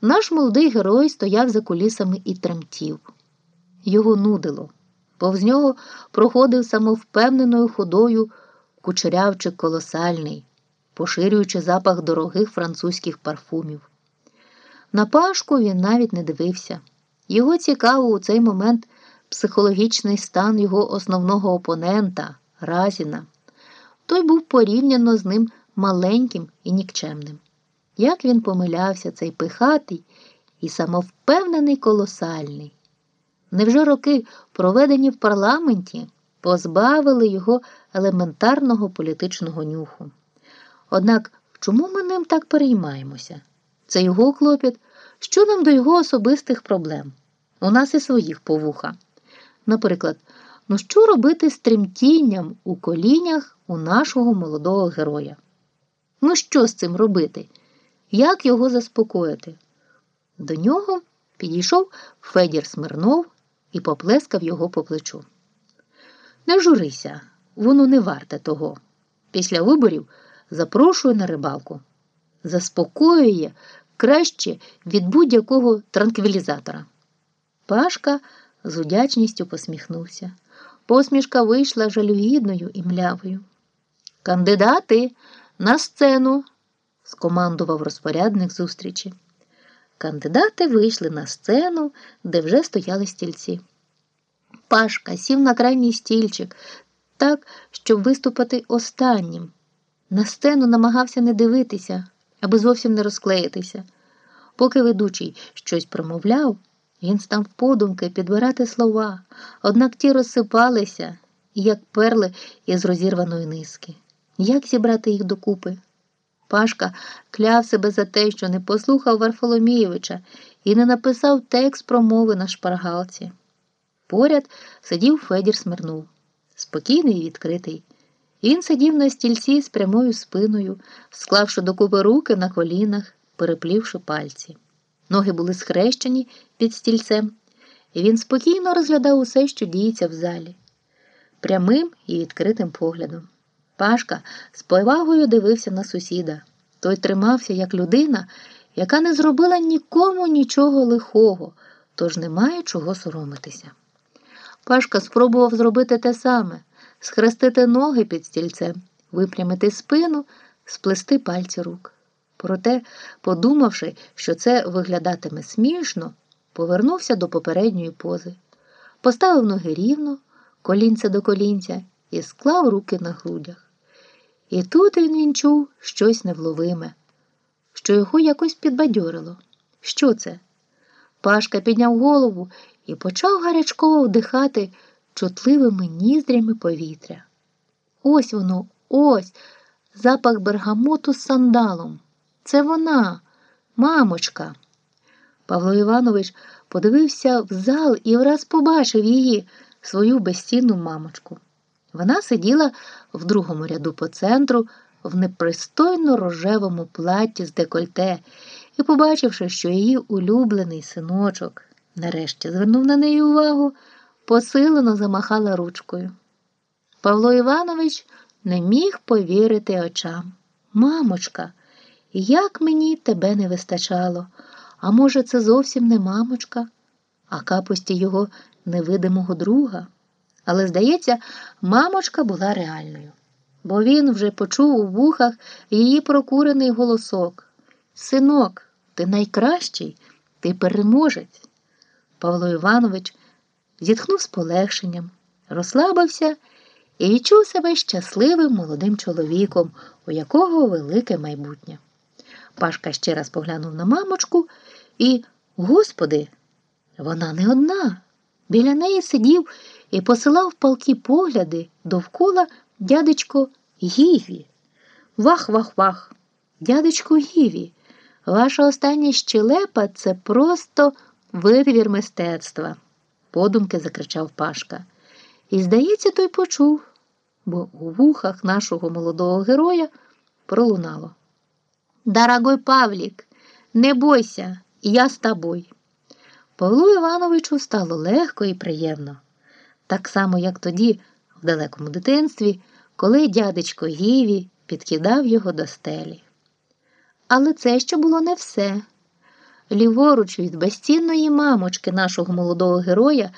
наш молодий герой стояв за кулісами і тремтів. Його нудило. Повз нього проходив самовпевненою ходою кучерявчик колосальний, поширюючи запах дорогих французьких парфумів. На пашку він навіть не дивився. Його цікавив у цей момент психологічний стан його основного опонента Разіна. Той був порівняно з ним маленьким і нікчемним. Як він помилявся, цей пихатий і самовпевнений колосальний. Невже роки, проведені в парламенті, позбавили його елементарного політичного нюху? Однак чому ми ним так переймаємося? Це його клопіт, що нам до його особистих проблем? У нас і своїх повуха. Наприклад, ну що робити з тремтінням у колінях у нашого молодого героя? Ну що з цим робити? Як його заспокоїти? До нього підійшов Федір Смирнов і поплескав його по плечу. Не журися, воно не варте того. Після виборів запрошую на рибалку. Заспокоює краще від будь-якого транквілізатора. Пашка з удячністю посміхнувся. Посмішка вийшла жалюгідною і млявою. Кандидати на сцену, скомандував розпорядник зустрічі. Кандидати вийшли на сцену, де вже стояли стільці. Пашка сів на крайній стільчик, так, щоб виступити останнім. На сцену намагався не дивитися, аби зовсім не розклеїтися. Поки ведучий щось промовляв, він став подумки підбирати слова, однак ті розсипалися, як перли із розірваної низки. Як зібрати їх докупи? Пашка кляв себе за те, що не послухав Варфоломійовича і не написав текст промови на шпаргалці. Поряд сидів Федір Смирнув, спокійний і відкритий. Він сидів на стільці з прямою спиною, склавши докупи руки на колінах, переплівши пальці. Ноги були схрещені під стільцем, і він спокійно розглядав усе, що діється в залі, прямим і відкритим поглядом. Пашка з повагою дивився на сусіда. Той тримався як людина, яка не зробила нікому нічого лихого, тож немає чого соромитися. Пашка спробував зробити те саме схрестити ноги під стільцем, випрямити спину, сплести пальці рук. Проте, подумавши, що це виглядатиме смішно, повернувся до попередньої пози, поставив ноги рівно, колінце до колінця і склав руки на грудях. І тут він чув щось невловиме, що його якось підбадьорило. Що це? Пашка підняв голову і почав гарячково вдихати чутливими ніздрями повітря. Ось воно, ось, запах бергамоту з сандалом. Це вона, мамочка. Павло Іванович подивився в зал і враз побачив її, свою безцінну мамочку. Вона сиділа в другому ряду по центру в непристойно рожевому платі з декольте і, побачивши, що її улюблений синочок нарешті звернув на неї увагу, посилено замахала ручкою. Павло Іванович не міг повірити очам. Мамочка, як мені тебе не вистачало, а може, це зовсім не мамочка, а капості його невидимого друга. Але, здається, мамочка була реальною, бо він вже почув у вухах її прокурений голосок. Синок, ти найкращий, ти переможець. Павло Іванович зітхнув з полегшенням, розслабився і відчув себе щасливим молодим чоловіком, у якого велике майбутнє. Пашка ще раз поглянув на мамочку і, господи, вона не одна. Біля неї сидів і посилав палкі погляди довкола дядечко Гіві. Вах, вах, вах, дядечко Гіві, ваша остання щелепа це просто витвір мистецтва, подумки закричав Пашка. І, здається, той почув, бо у вухах нашого молодого героя пролунало. Дорогой Павлік, не бойся, я з тобою. Павлу Івановичу стало легко і приємно, так само, як тоді, в далекому дитинстві, коли дядечко Гіві підкидав його до стелі. Але це ще було не все. Ліворуч від безцінної мамочки нашого молодого героя